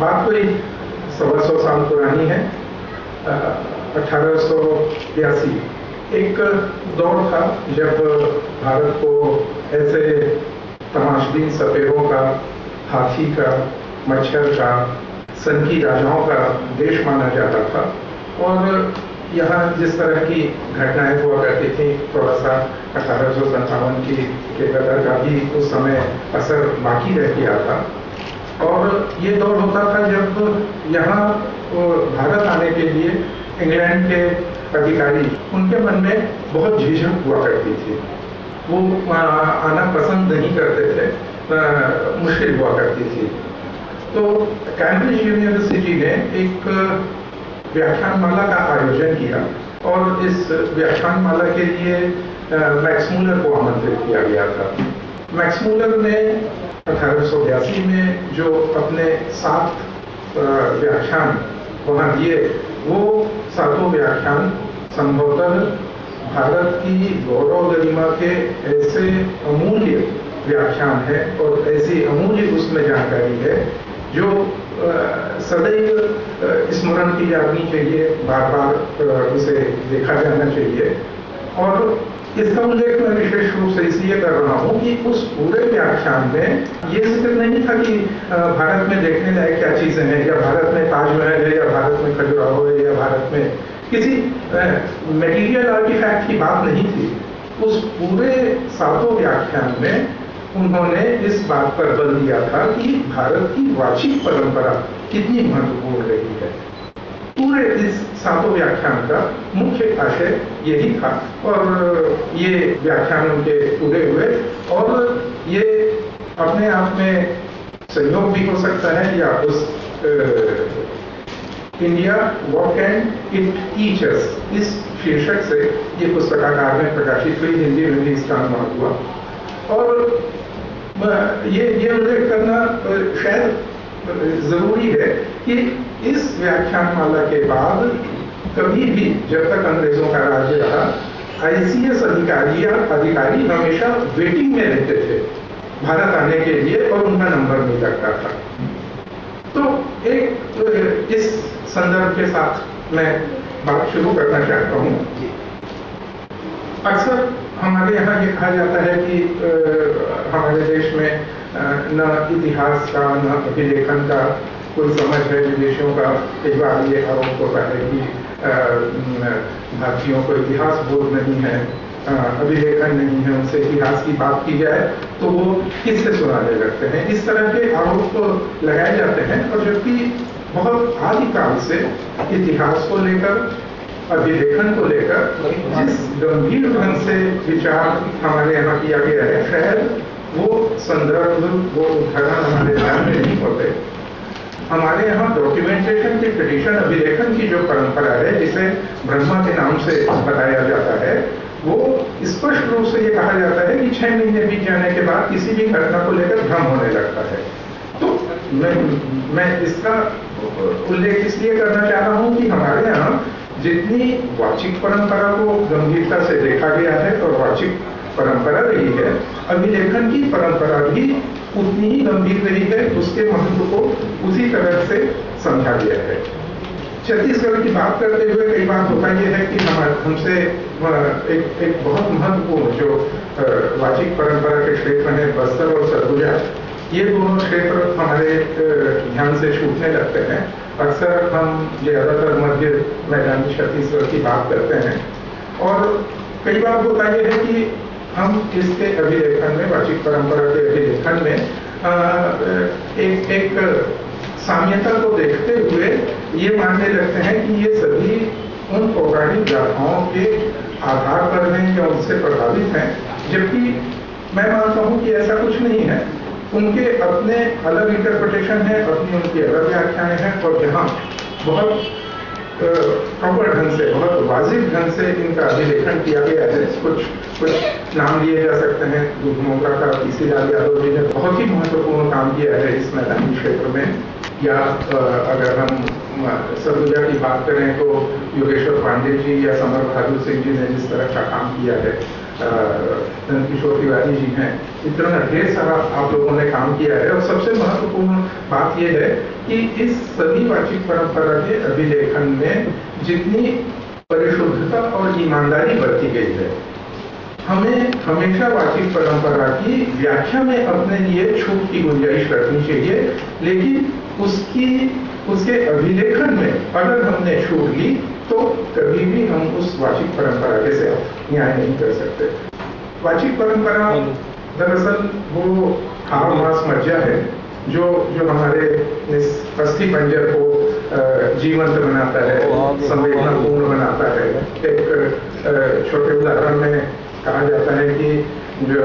बात कोई सवा सौ साल पुरानी है अठारह सौ बयासी। एक दौर था जब भारत को ऐसे तमाशबीन सफेदों का, हाथी का, मच्छर का सन की राजाओं का देश माना जाता था। और यहाँ जिस तरह की घटनाएँ हुआ करती थी थोड़ा सा अठारह सौ संतावन की के कदर का भी उस समय असर बाकी रह गया था। और ये दौर होता था जब यहाँ भारत आने के लिए इंग्लैंड के अधिकारी, उनके मन में बहुत झिझक हुआ करती थी। वो आना पसंद नहीं करते थे मुश्किल हुआ करती थी। तो कैम्ब्रिज यूनिवर्सिटी ने एक व्याख्यानमाला का आयोजन किया और इस व्याख्यानमाला के लिए मैक्समूलर को आमंत्रित किया गया था। मैक्समूलर ने अठारह सौ बयासी में जो अपने सात व्याख्यान वहाँ दिए, वो सातों व्याख्यान संभवतः भारत की गौरव गरिमा के ऐसे अमूल्य व्याख्यान है और ऐसी अमूल्य उसमें जानकारी है जो सदैव स्मरण की जानी चाहिए बार बार उसे देखा जाना चाहिए। और इसका उल्लेख मैं विशेष रूप से इसलिए कर रहा हूँ कि उस पूरे व्याख्यान में ये ज़िक्र नहीं था कि भारत में देखने लायक क्या चीज़ें हैं, या भारत में ताजमहल है, या भारत में खजुराहो है, या भारत में किसी मेटीरियल आर्टिफैक्ट की बात नहीं थी। उस पूरे सातों व्याख्यान में उन्होंने इस बात पर बल दिया था कि भारत की वाचिक परंपरा कितनी महत्वपूर्ण रही है। पूरे इस सातों व्याख्यान का मुख्य आशय यही था। और, ये व्याख्यान उनके पूरे हुए। और ये अपने आप में सहयोग भी हो सकता है, या उस India walk and it teachers इस शीर्षक से ये पुस्तकाकार में प्रकाशित हुई, हिंदी में भी इसका अनुवाद हुआ। और ये ये उल्लेख करना शायद ज़रूरी है कि इस व्याख्यान माला के बाद कभी भी जब तक अंग्रेज़ों का राज्य रहा आईसीएस अधिकारी या अधिकारी हमेशा वेटिंग में रहते थे भारत आने के लिए और उनका नंबर नहीं लगता था। तो एक तो इस संदर्भ के साथ मैं बात शुरू करना चाहता हूँ। अक्सर हमारे यहाँ ये कहा जाता है कि आ, हमारे देश में न इतिहास का न अभिलेखन का कोई समझ है विदेशियों का एक बार ये आरोप होता है कि भारतीयों को इतिहास बोध नहीं है अभिलेखन नहीं है, उनसे इतिहास की बात की जाए तो वो किससे सुनाने लगते हैं? इस तरह के आरोप तो लगाए जाते हैं, और जबकि बहुत आदिकाल से इतिहास को लेकर, अभिलेखन को लेकर, जिस गंभीर ढंग से विचार हमारे यहाँ किया गया है शायद वो संदर्भ, वो उदाहरण हमारे ध्यान में नहीं होते। हमारे यहाँ डॉक्यूमेंटेशन की ट्रेडिशन अभिलेखन की जो परंपरा है, जिसे ब्रह्मा के नाम से बताया जाता है, वो स्पष्ट रूप से ये कहा जाता है कि छह महीने बीत जाने के बाद किसी भी घटना को लेकर भ्रम होने लगता है। तो मैं मैं इसका उल्लेख इसलिए करना चाह रहा हूँ कि हमारे यहाँ जितनी वाचिक परंपरा को गंभीरता से देखा गया है और वाचिक परंपरा रही है, अभिलेखन की परंपरा भी उतनी ही गंभीर रही है, उसके महत्व को उसी तरह से समझा गया है। छत्तीसगढ़ की बात करते हुए कई बार होता यह है कि हम हमसे एक एक बहुत महत्वपूर्ण जो वाचिक परंपरा के क्षेत्र हैं बस्तर और सरगुजा ये दोनों क्षेत्र हमारे ध्यान से छूटने लगते हैं। अक्सर हम ज़्यादातर मध्य मैदानी छत्तीसगढ़ की बात करते हैं। और कई बार होता यह है कि हम इसके अभिलेखन में वाचिक परंपरा के अभिलेखन में आ, एक एक साम्यता को देखते हुए ये मानने लगते हैं कि ये सभी उन पौराणिक गाथाओं के आधार पर हैं या उनसे प्रभावित हैं। जबकि मैं मानता हूँ कि ऐसा कुछ नहीं है। उनके अपने अलग इंटरप्रिटेशन है, अपनी उनकी अलग व्याख्याएँ हैं और यहाँ बहुत प्रॉपर ढंग से, बहुत वाजिब ढंग से इनका अभिलेखन किया गया है। कुछ कुछ नाम लिए जा सकते हैं। दुख मोगरा का पीसी लाल यादव जी ने बहुत ही महत्वपूर्ण काम किया है इस मैदानी क्षेत्र में। या अगर हम सरगुजा की बात करें तो योगेश्वर पांडे जी या समर बहादुर सिंह जी ने जिस तरह का काम किया है किशोर तिवारी जी हैं इतना ढेर सारा आप लोगों ने काम किया है। और सबसे महत्वपूर्ण बात यह है कि इस सभी वाचिक परंपरा के अभिलेखन में जितनी परिशुद्धता और ईमानदारी बरती गई है, हमें हमेशा वाचिक परंपरा की व्याख्या में अपने लिए छूट की गुंजाइश रखनी चाहिए। लेकिन उसकी उसके अभिलेखन में अगर हमने छूट ली तो कभी भी हम उस वाचिक परंपरा के से न्याय नहीं कर सकते। वाचिक परंपरा दरअसल वो हार मास मज्जा है जो जो हमारे इस अस्थि पंजर को जीवंत बनाता है संवेदनापूर्ण बनाता है। एक छोटे उदाहरण में कहा जाता है कि जो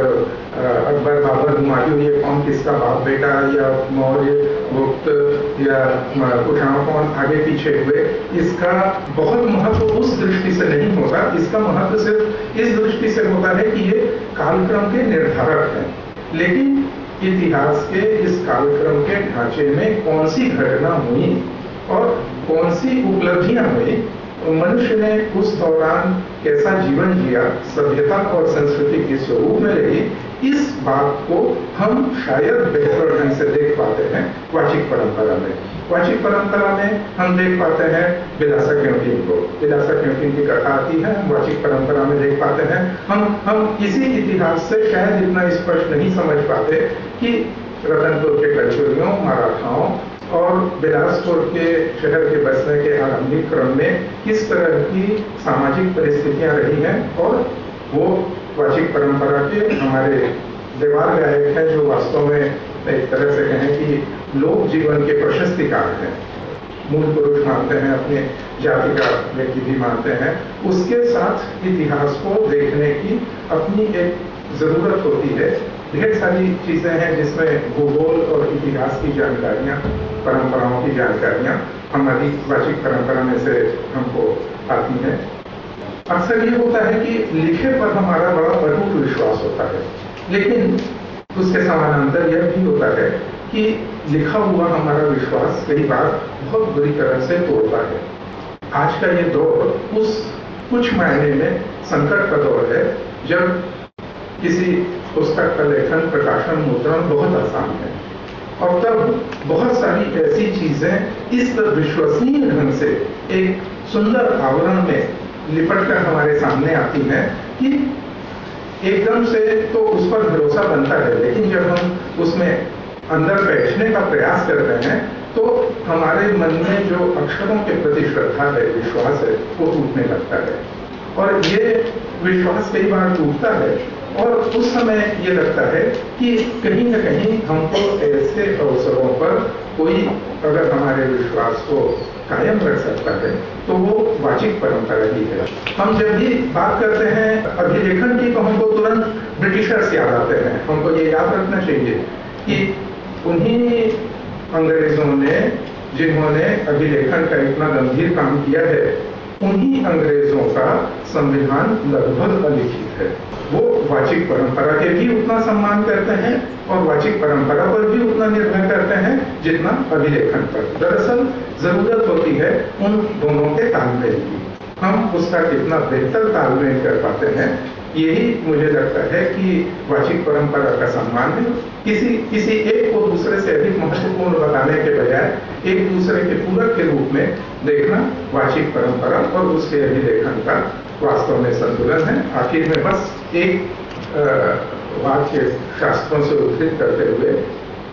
अकबर बाबर हुमायूं ये कौन किसका बाप बेटा या मौर्य, गुप्त, या कुशाण कौन आगे पीछे हुए? इसका बहुत महत्व उस दृष्टि से नहीं होता इसका महत्व सिर्फ़ इस दृष्टि से होता है कि ये कालक्रम के निर्धारक हैं। लेकिन इतिहास के इस कालक्रम के ढांचे में कौन सी घटना हुई और कौन सी उपलब्धियाँ हुई, मनुष्य ने उस दौरान कैसा जीवन जिया, सभ्यता और संस्कृति के स्वरूप में रही इस बात को हम शायद बेहतर ढंग से देख पाते हैं वाचिक परंपरा में। वाचिक परंपरा में हम देख पाते हैं बिलासा क्योंकिन को। बिलासा क्योंकिन की कथा आती है, हम वाचिक परंपरा में देख पाते हैं। हम हम इसी इतिहास से शायद इतना स्पष्ट नहीं समझ पाते कि रतनपुर के कचोरियों, मराठाओं और बिलासपुर के शहर के बसने के आरंभिक क्रम में किस तरह की सामाजिक परिस्थितियाँ रही हैं और वो वाचिक परंपरा के हमारे दिमाग में आए हैं, जो वास्तव में एक तरह से कहें कि लोक जीवन के प्रशस्ति प्रशस्तिकार हैं। मूल पुरुष मानते हैं, अपने जाति का व्यक्ति भी मानते हैं। उसके साथ इतिहास को देखने की अपनी एक ज़रूरत होती है। ढेर सारी चीज़ें हैं जिसमें भूगोल और इतिहास की जानकारियाँ, परंपराओं की जानकारियाँ, हमारी वाचिक परंपरा में से हमको आती हैं। अक्सर ये होता है कि लिखे पर हमारा बड़ा अटूट विश्वास होता है। लेकिन उसके समानांतर यह भी होता है कि लिखा हुआ हमारा विश्वास कई बार बहुत बुरी तरह से तोड़ता है। आज का ये दौर उस कुछ मायने में संकट का दौर है, जब किसी पुस्तक का लेखन, प्रकाशन, मुद्रण बहुत आसान है। और तब बहुत सारी ऐसी चीज़ें इस विश्वसनीय ढंग से एक सुंदर आवरण में लिपट कर हमारे सामने आती है कि एकदम से तो उस पर भरोसा बनता है, लेकिन जब हम उसमें अंदर बैठने का प्रयास कर रहे हैं तो हमारे मन में जो अक्षरों के प्रति श्रद्धा है, विश्वास है, वो टूटने लगता है। और ये विश्वास कई बार टूटता है और उस समय ये लगता है कि कहीं ना कहीं हमको ऐसे अवसरों पर कोई अगर हमारे विश्वास को कायम रख सकता है तो वो वाचिक परंपरा ही है। हम जब भी बात करते हैं, अभिलेखन की तो हमको तुरंत ब्रिटिशर्स याद आते हैं। हमको ये याद रखना चाहिए कि उन्हीं अंग्रेज़ों ने, जिन्होंने अभिलेखन का इतना गंभीर काम किया है उन्हीं अंग्रेज़ों का संविधान लगभग अलिखित है। वो वाचिक परंपरा के भी उतना सम्मान करते हैं और वाचिक परंपरा पर भी उतना निर्भर करते हैं जितना अभिलेखन पर। दरअसल, ज़रूरत होती है उन दोनों के तालमेल की। हम उसका कितना बेहतर तालमेल कर पाते हैं, यही मुझे लगता है कि वाचिक परंपरा का सम्मान है। किसी किसी एक को दूसरे से अधिक महत्वपूर्ण बताने के बजाय एक दूसरे के पूरक के रूप में देखना वाचिक परंपरा और उसके अभिलेखन का वास्तव में संतुलन है। आखिर में बस एक वाक्य शास्त्रों से उद्धृत करते हुए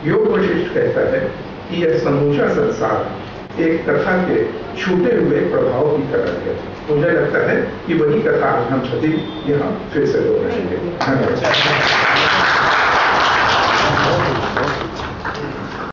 योग वशिष्ठ कहता है कि यह समूचा संसार एक कथा के छूटे हुए प्रभाव की तरह है। मुझे लगता है कि वही कथा आज हम सभी यहाँ फिर से हैं धन्यवाद।